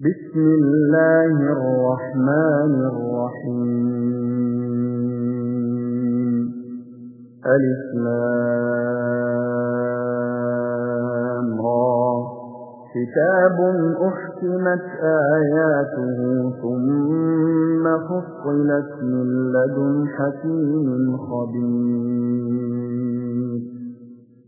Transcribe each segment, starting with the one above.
بسم الله الرحمن الرحيم. ألف لام را كتاب أحكمت آياته ثم فصلت من لدن حكيم خبير.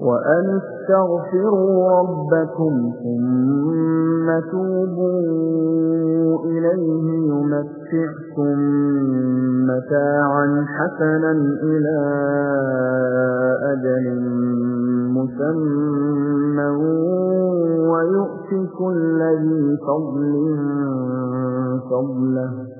وأن استغفروا ربكم ثم توبوا إليه يمتعكم متاعا حسنا إلى أجل مسمى ويؤتي كل ذي فضل فضله.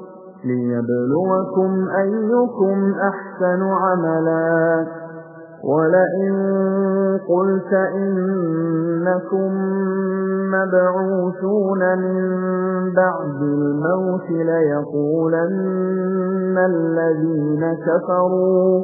ليبلوكم أيكم أحسن عملا. ولئن قلت إنكم مبعوثون من بعد الموت ليقولن الذين كفروا.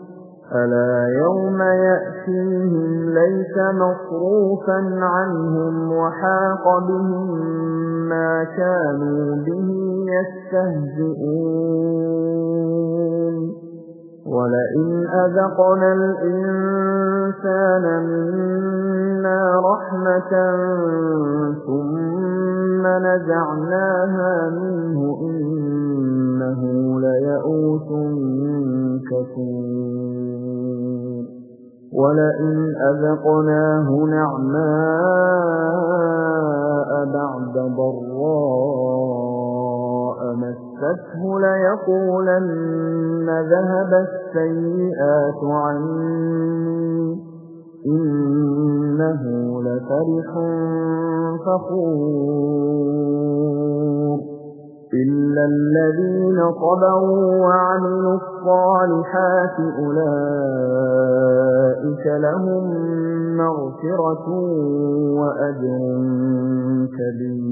ألا يوم يأتيهم ليس مصروفا عنهم وحاق بهم ما كانوا به يستهزئون ولئن أذقنا الإنسان منا رحمة ثم نزعناها منه إنه ليئوس كفور ولئن أذقناه نعماء بعد ضراء مسته ليقولن ذهب السيئات عني إنه لفرح فخور إلا الذين صبروا وعملوا الصالحات أولئك لهم مغفرة وأجر كبير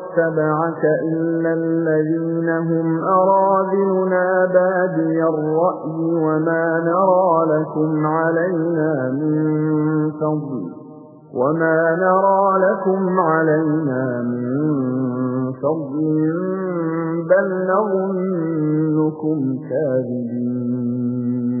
اتبعك إلا الذين هم أراذلنا بادي الرأي وما نرى لكم علينا من فضل وما نرى لكم علينا من فضل بل نظنكم كاذبين.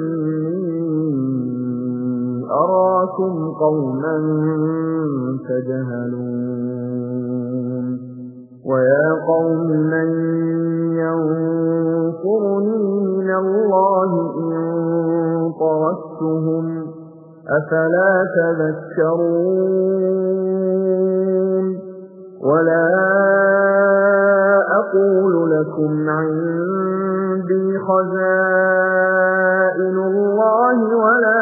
أراكم قوما تجهلون ويا قوم من ينصرني من الله إن طردتهم أفلا تذكرون ولا أقول لكم عندي خزائن الله ولا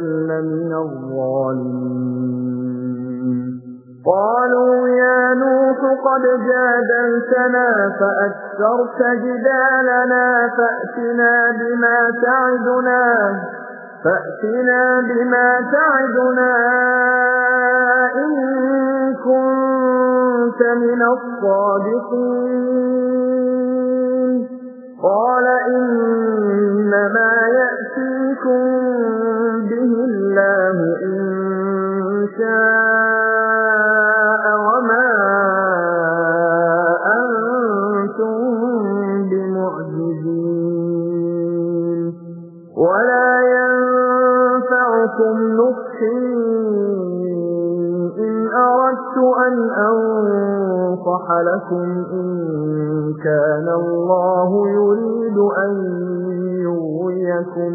لمن الظالمين قالوا يا نوح قد جادلتنا فأكثرت جدالنا فأتنا بما تعدنا فأتنا بما تعدنا إن كنت من الصادقين قال إنما يأتيكم به الله إن شاء وما أنتم بمعجزين. ولا ينفعكم نصحي إن أردت أن أنصح لكم إن كان الله يريد أن يغويكم.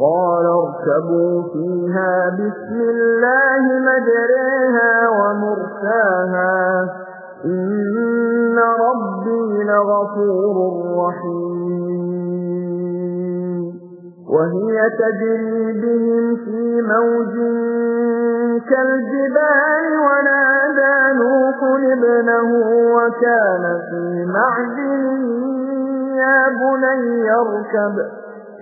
وقال اركبوا فيها بسم الله مجريها ومرساها. إن ربي لغفور رحيم. وهي تجري بهم في موج كالجبال ونادى نوح ابنه وكان في معزل يا بني اركب.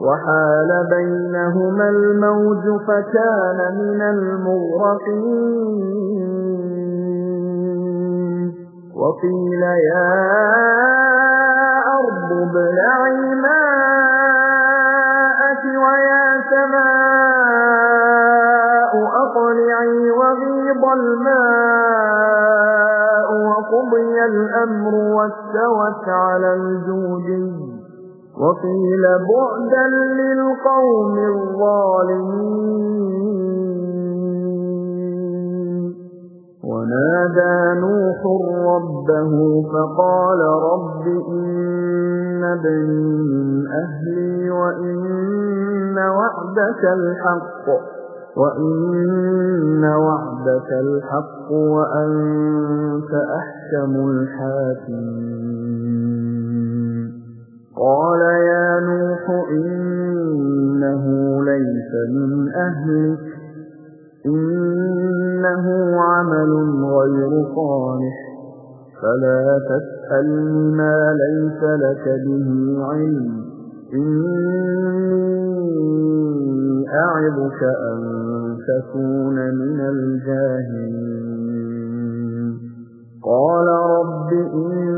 وحال بينهما الموج فكان من المغرقين. وقيل يا أرض ابلعي ماءك ويا سماء أقلعي وغيض الماء وقضي الأمر واستوت على الجودي. وقيل بعدا للقوم الظالمين. ونادى نوح ربه فقال رب إن ابني من أهلي وإن وعدك الحق وإن وعدك الحق وأنت أحكم الحاكمين. قال يا نوح إنه ليس من أهلك إنه عمل غير صالح فلا تسألني ما ليس لك به علم إني أعظك أن تكون من الجاهلين. قال رب إني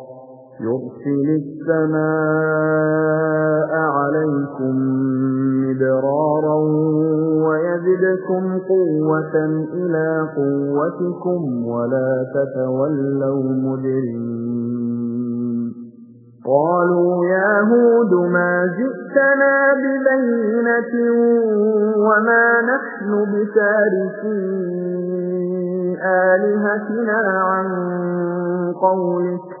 يرسل السماء عليكم مدرارا ويزدكم قوة إلى قوتكم ولا تتولوا مجرمين. قالوا يا هود ما جئتنا ببينة وما نحن بتاركي آلهتنا عن قولك.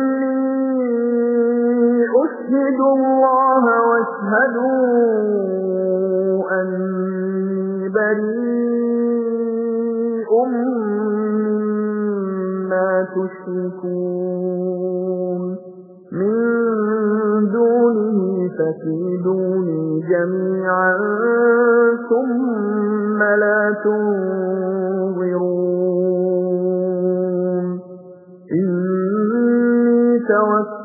أشهد الله واشهدوا أني بريء مما تشركون. من دونه فكيدوني جميعا ثم لا تنظرون. إني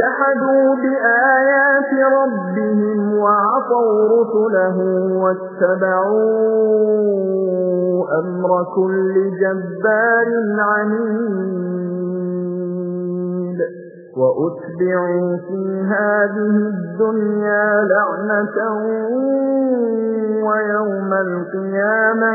جحدوا بآيات ربهم وعصوا رسله واتبعوا أمر كل جبار عنيد وأتبعوا في هذه الدنيا لعنة ويوم القيامة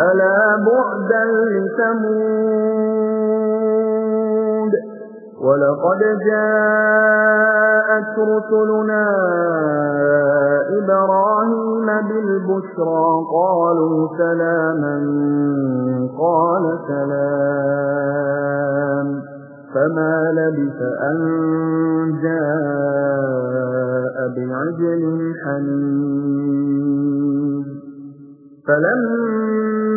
ألا بعدا لثمود ولقد جاءت رسلنا إبراهيم بالبشرى قالوا سلاما قال سلام فما لبث أن جاء بعجل حنين فلما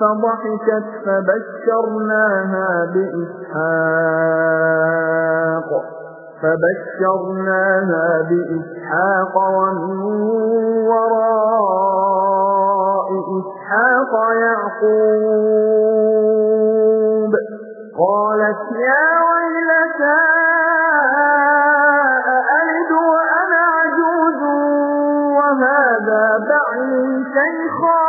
فضحكت فبشرناها بإسحاق. فبشرناها بإسحاق ومن وراء إسحاق يعقوب. قالت يا ويلتى أألد وأنا عجوز؟ وهذا بعلي شيخا.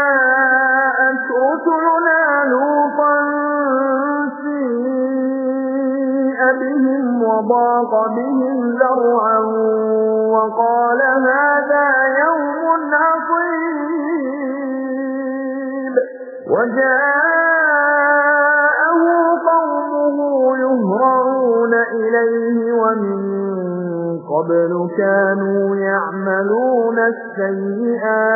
وضاق بهم ذرعا وقال هذا يوم عصيب. وجاءه قومه يهرعون إليه ومن قبل كانوا يعملون السيئات.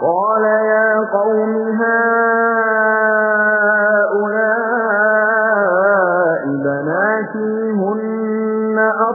قال يا قوم هؤلاء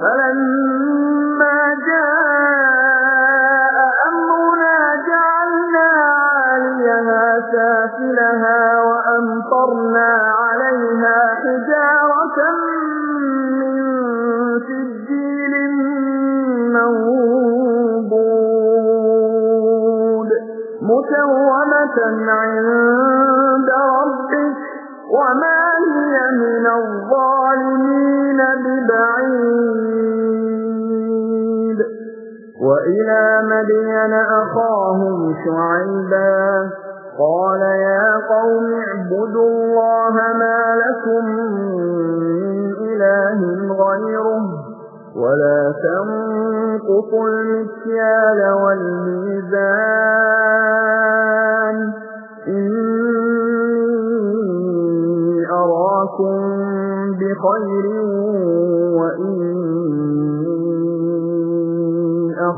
فلما جاء أمرنا جعلنا عاليها سافلها وأمطرنا عليها حجارة من سجيل منضود مسومة عند مدين أخاهم شعيبا. قال يا قوم اعبدوا الله ما لكم من إله غيره ولا تنقصوا المكيال والميزان. إني أراكم بخير وإني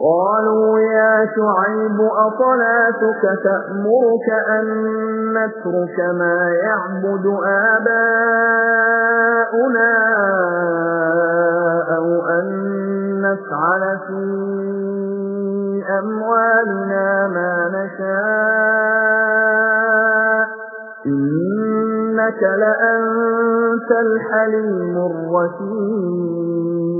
قالوا يا شعيب أصلاتك تأمرك أن نترك ما يعبد آباؤنا أو أن نفعل في أموالنا ما نشاء. إنك لأنت الحليم الرشيد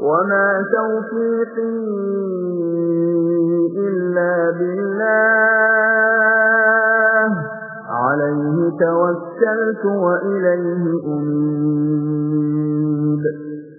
وما توفيقي إلا بالله توكلت وإليه أنيب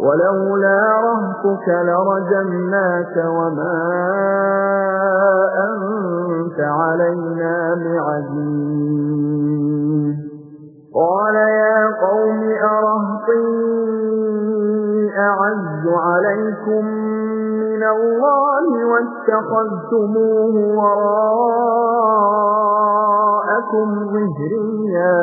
ولولا رهتك لرجمناك وما أنت علينا بعزيز. قال يا قوم أرهطي أعز عليكم من الله واتخذتموه وراءكم ظهريا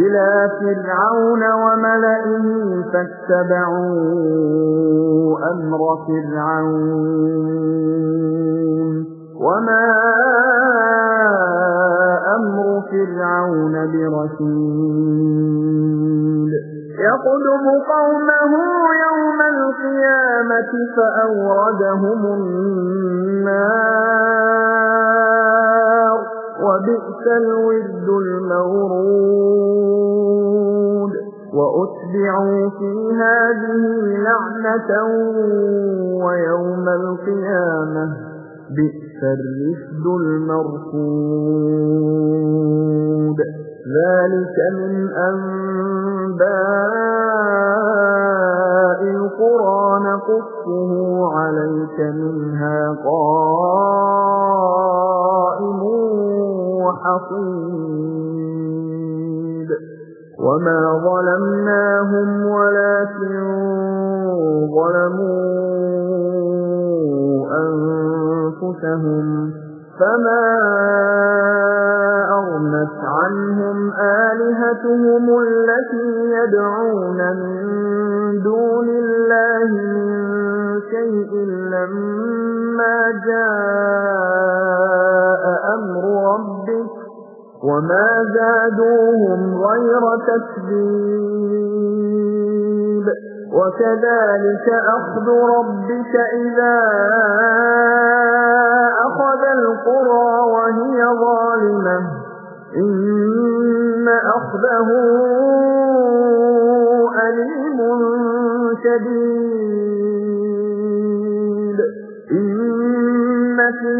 إلى فرعون وملئه فاتبعوا أمر فرعون وما أمر فرعون برشيد يقدم قومه يوم القيامة فأوردهم النار وبئس الود المورود. وأتبعوا في هذه لعنة ويوم القيامة. بئس الرفد المرفود. ذلك من أنباء القرى. نقصه عليك منها قائم وحصيد. وما ظلمناهم ولكن ظلموا أنفسهم. فما أغنت عنهم آلهتهم التي يدعون من دون الله شيء لما جاء أمر وما زادوهم غير تكذيب وكذلك أخذ ربك إذا أخذ القرى وهي ظالمة إن أخذه أليم شديد إن في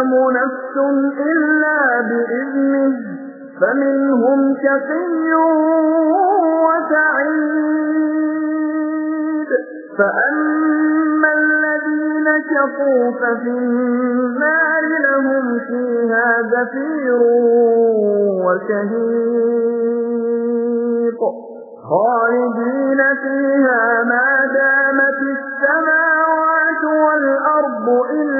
تكلم نفس إلا بإذنه فمنهم شقي وسعيد. فأما الذين شقوا ففي النار لهم فيها زفير وشهيق. خالدين فيها ما دامت السماوات والأرض إلا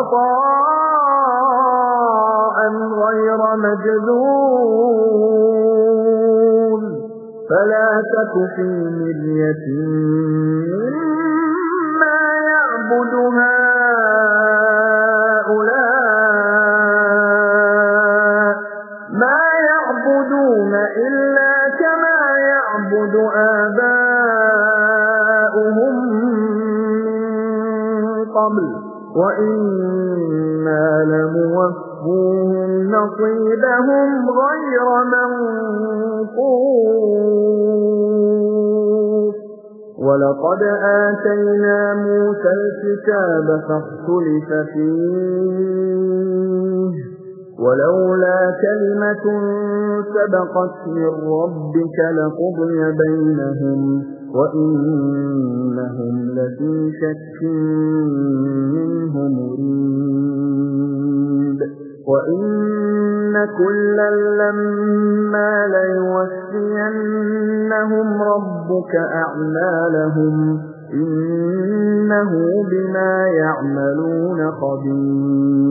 عطاء غير مجذون فلا تك في مرية مما يعبد هؤلاء. ما يعبدون إلا كما يعبد آباؤهم من قبل. وإنا لموفوهم نصيبهم غير منقوص. ولقد آتينا موسى الكتاب فاختلف فيه. ولولا كلمة سبقت من ربك لقضي بينهم وإنهم لفي شك منه مريب. وإن كلا لما ليوفينهم ربك أعمالهم إنه بما يعملون خبير.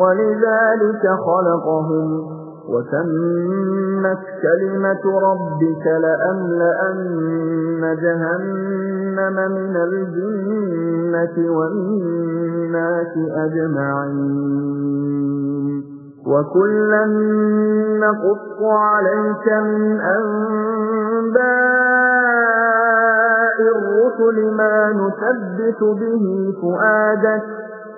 ولذلك خلقهم وتمت كلمة ربك لأملأن جهنم من الجنة والناس أجمعين. وكلا نقص عليك من أنباء الرسل ما نثبت به فؤادك